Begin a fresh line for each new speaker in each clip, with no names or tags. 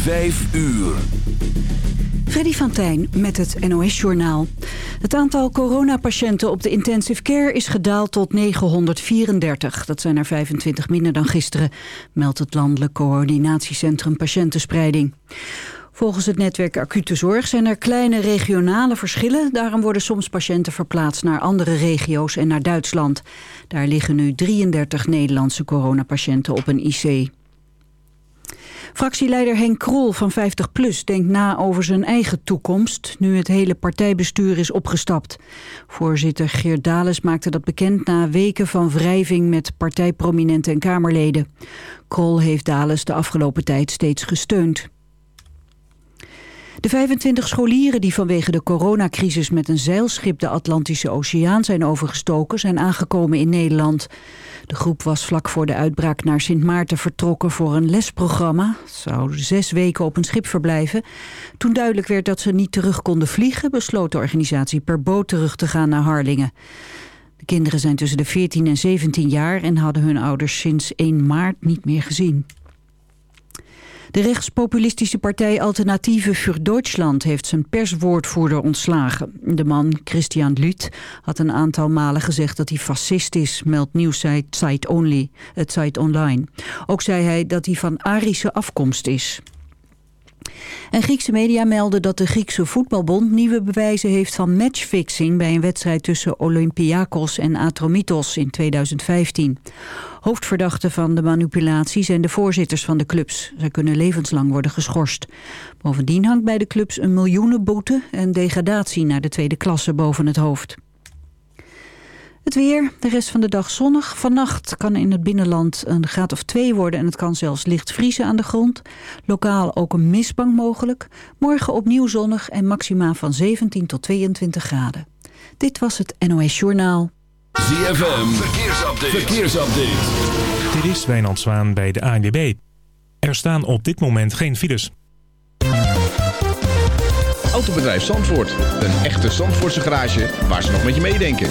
5 uur.
Freddy van Tijn met het NOS-journaal. Het aantal coronapatiënten op de intensive care is gedaald tot 934. Dat zijn er 25 minder dan gisteren, meldt het Landelijk Coördinatiecentrum Patiëntenspreiding. Volgens het netwerk Acute Zorg zijn er kleine regionale verschillen. Daarom worden soms patiënten verplaatst naar andere regio's en naar Duitsland. Daar liggen nu 33 Nederlandse coronapatiënten op een IC. Fractieleider Henk Krol van 50PLUS denkt na over zijn eigen toekomst... nu het hele partijbestuur is opgestapt. Voorzitter Geert Dales maakte dat bekend na weken van wrijving... met partijprominenten en Kamerleden. Krol heeft Dales de afgelopen tijd steeds gesteund. De 25 scholieren die vanwege de coronacrisis met een zeilschip de Atlantische Oceaan zijn overgestoken, zijn aangekomen in Nederland. De groep was vlak voor de uitbraak naar Sint Maarten vertrokken voor een lesprogramma. Zouden zes weken op een schip verblijven. Toen duidelijk werd dat ze niet terug konden vliegen, besloot de organisatie per boot terug te gaan naar Harlingen. De kinderen zijn tussen de 14 en 17 jaar en hadden hun ouders sinds 1 maart niet meer gezien. De rechtspopulistische partij Alternatieve für Deutschland heeft zijn perswoordvoerder ontslagen. De man, Christian Lüth, had een aantal malen gezegd dat hij fascist is, meldt nieuwsite Zeit Only, het site online. Ook zei hij dat hij van Arische afkomst is. En Griekse media melden dat de Griekse voetbalbond nieuwe bewijzen heeft van matchfixing bij een wedstrijd tussen Olympiakos en Atromitos in 2015. Hoofdverdachten van de manipulatie zijn de voorzitters van de clubs. Zij kunnen levenslang worden geschorst. Bovendien hangt bij de clubs een miljoenenboete en degradatie naar de tweede klasse boven het hoofd. Het weer, de rest van de dag zonnig. Vannacht kan in het binnenland een graad of 2 worden... en het kan zelfs licht vriezen aan de grond. Lokaal ook een mistbank mogelijk. Morgen opnieuw zonnig en maxima van 17 tot 22 graden. Dit was het NOS Journaal.
ZFM, verkeersupdate. verkeersupdate.
Dit is Wijnand Zwaan bij de ANWB. Er staan op dit moment geen files.
Autobedrijf Zandvoort. Een echte Zandvoortse garage waar ze nog met je meedenken.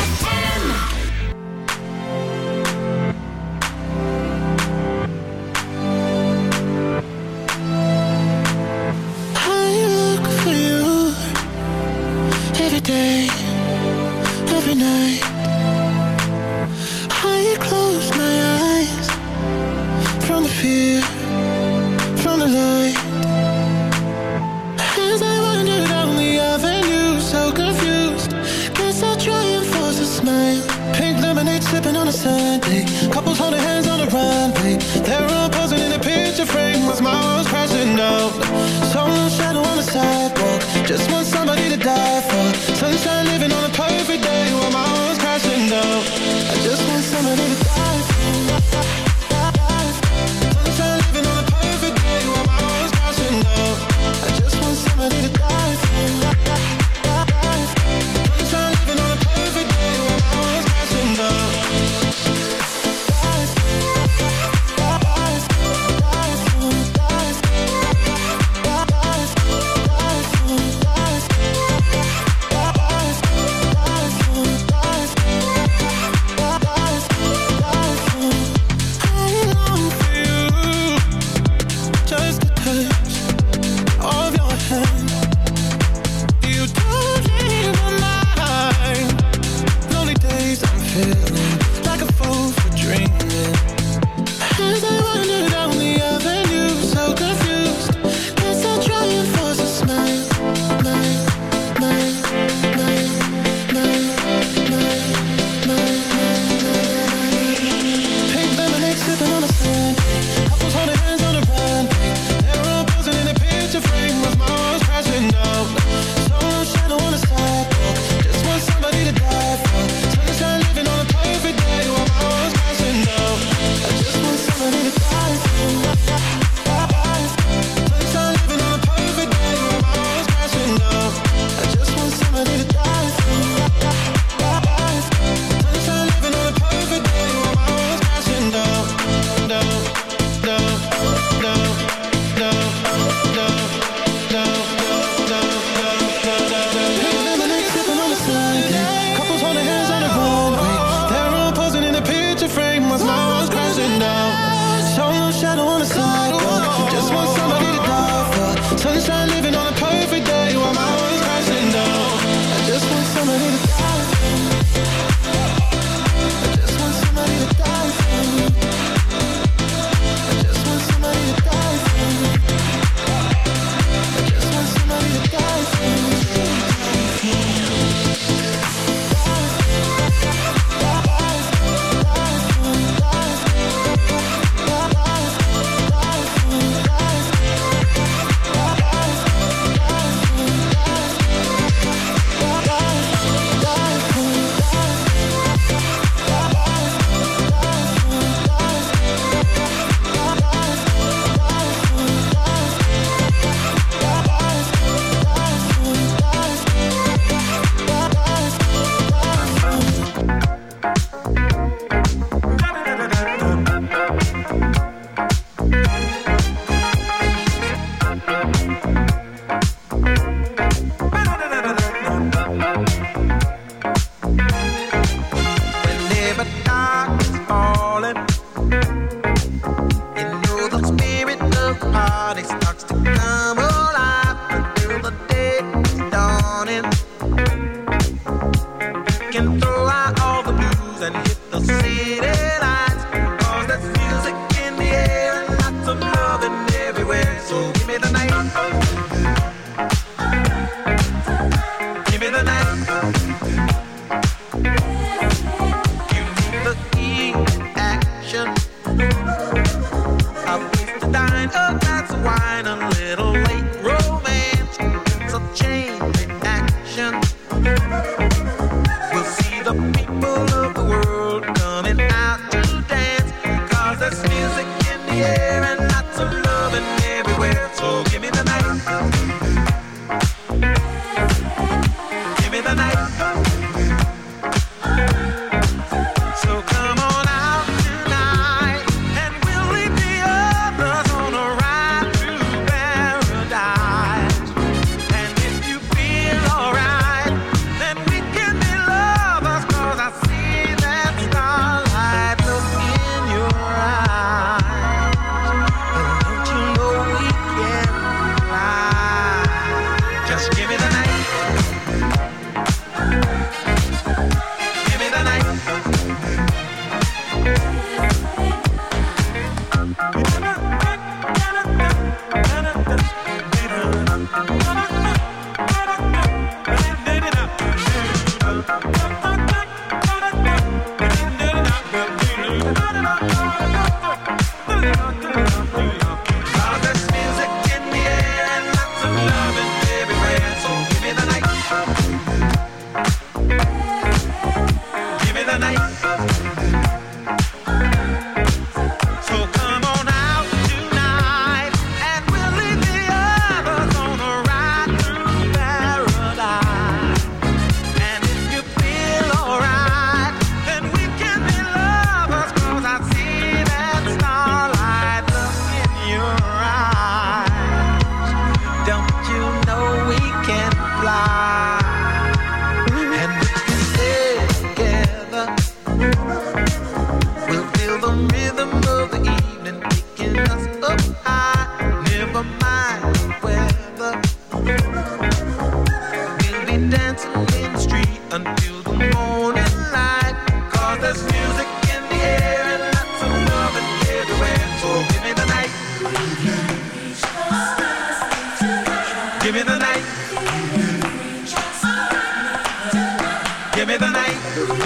Must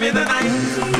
be the reason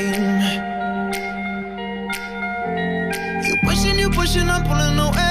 prochain pour le Noël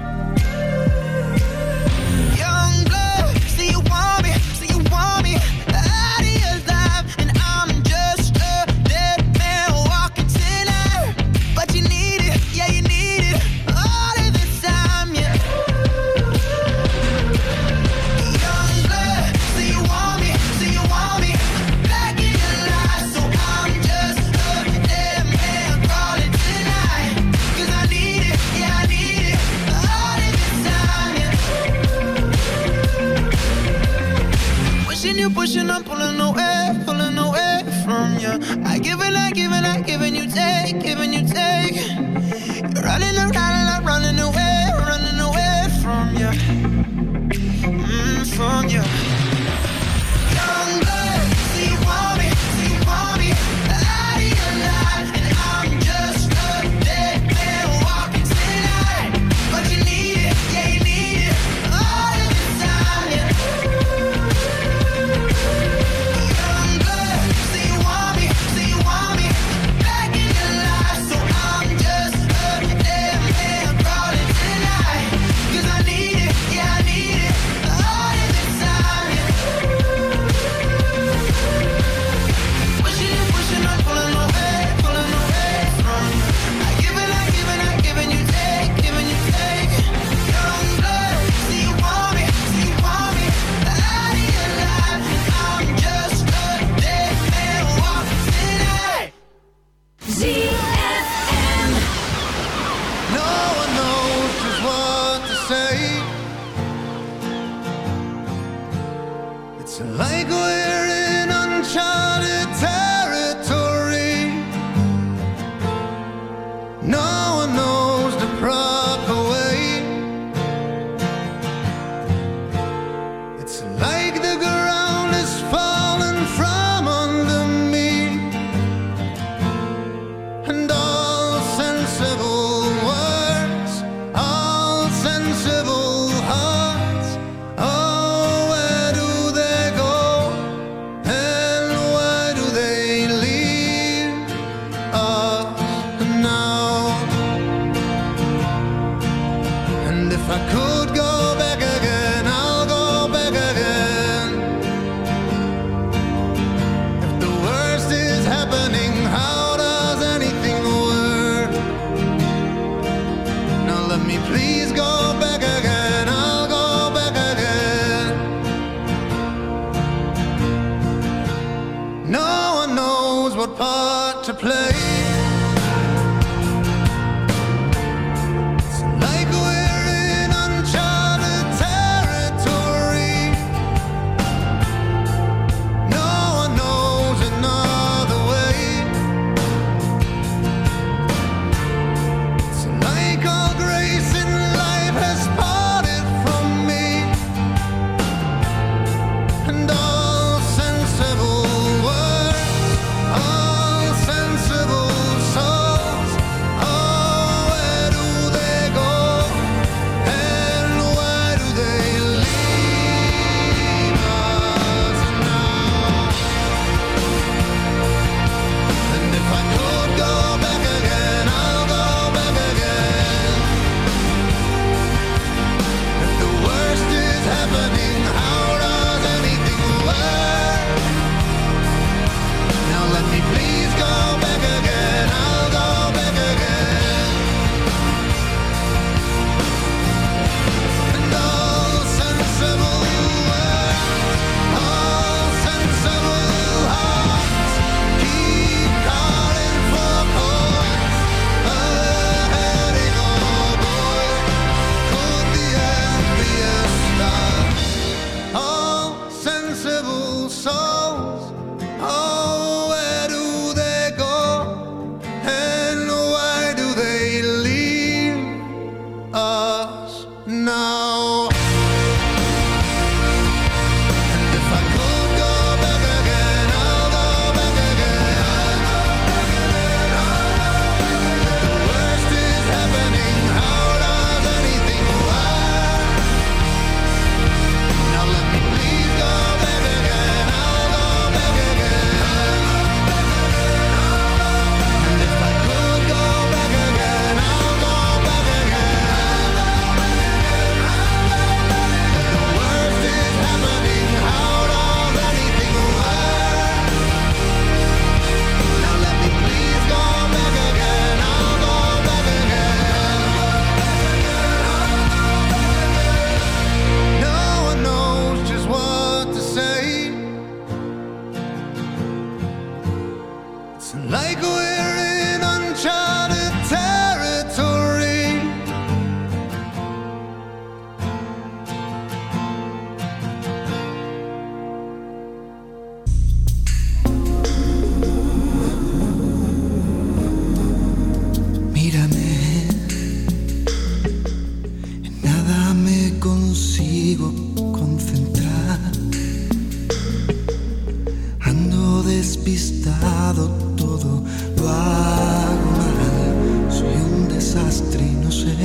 despistado, todo lo hago mal. Soy un desastre no sé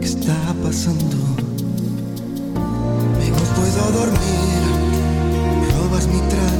qué está pasando. Me no puedo dormir, me
robas mi
traje.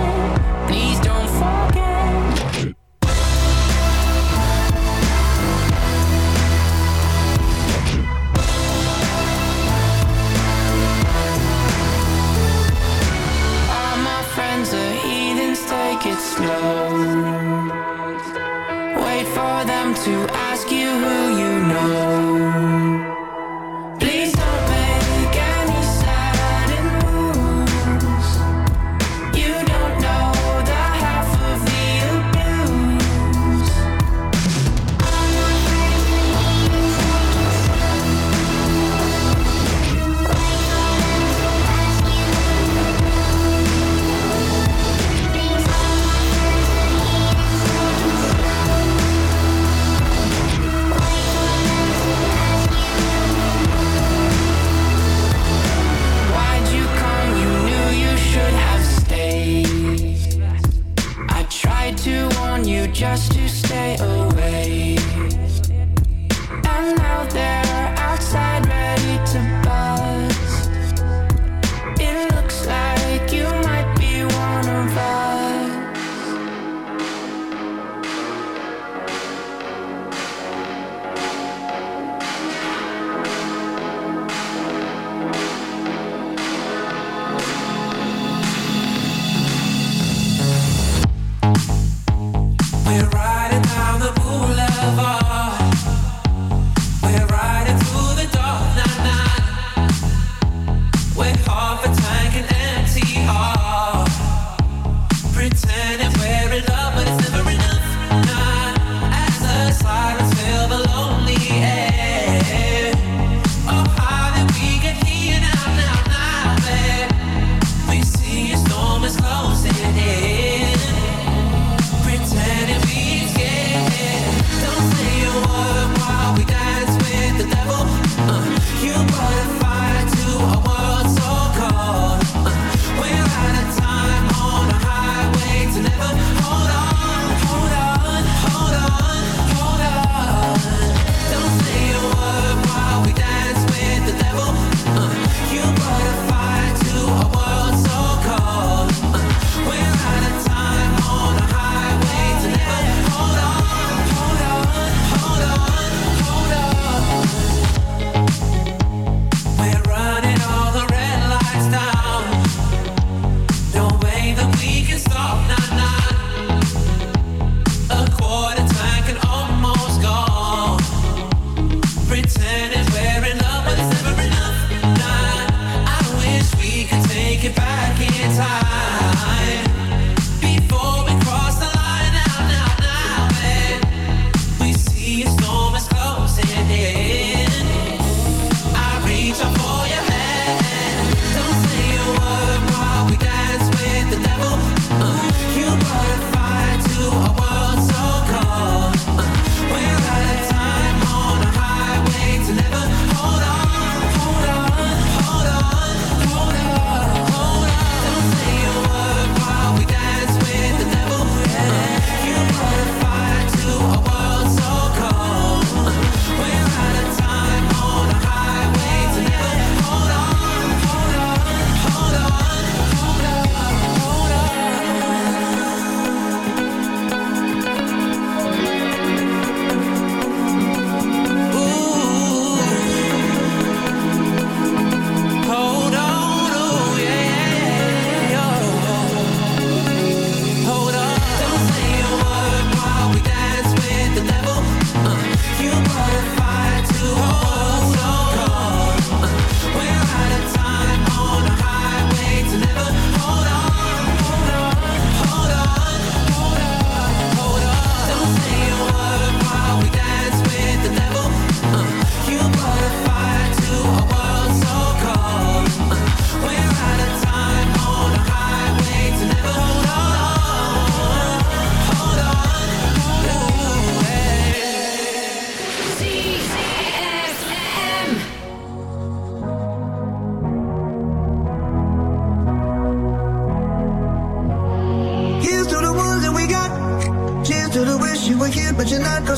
Wait for them to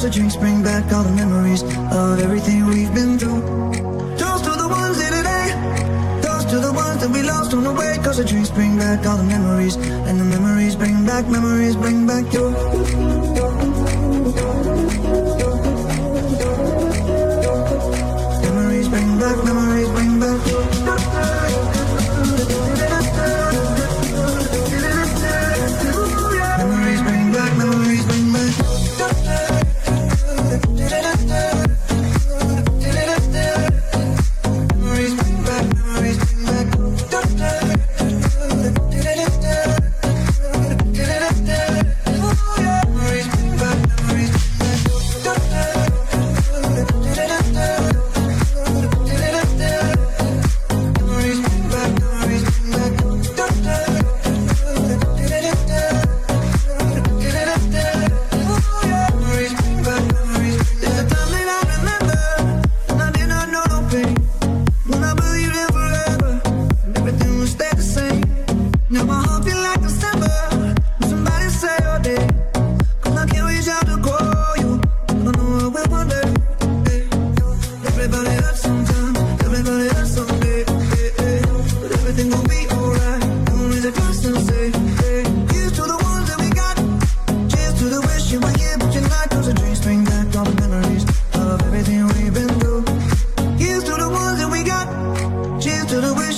Cause the drinks bring back all the memories of everything we've been through. Toast to the ones in today. Toast to the ones that we lost on the way. Cause the drinks bring back all the memories. And the memories bring back, memories bring back you.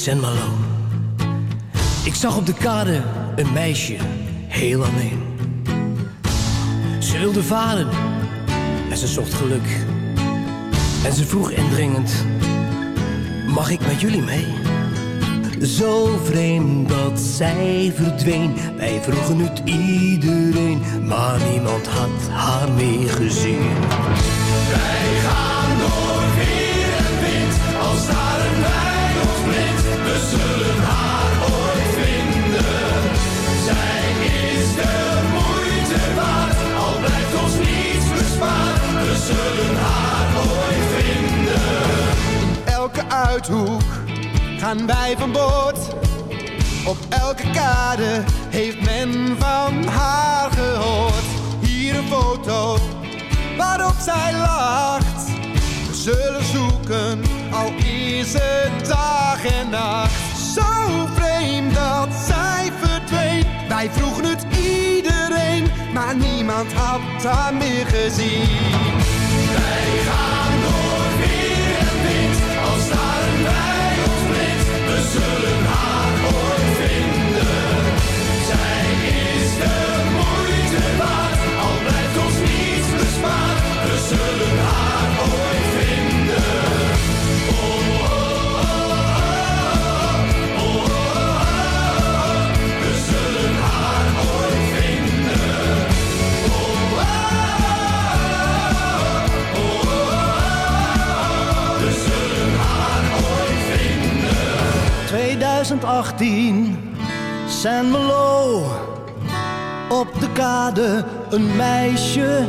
in
Saint Malo. Ik zag op de kade een meisje, heel alleen. Ze wilde varen en ze zocht geluk. En ze vroeg indringend, mag ik met jullie mee? Zo vreemd dat zij verdween. Wij vroegen het iedereen, maar niemand had haar meer gezien.
Gaan wij
van boord. Op elke kade heeft men van haar gehoord. Hier een foto waarop zij lacht. We zullen zoeken, al is het dag en nacht. Zo vreemd dat zij verdween. Wij vroegen het iedereen, maar niemand had haar meer gezien.
2018, Saint Malo. Op de kade een meisje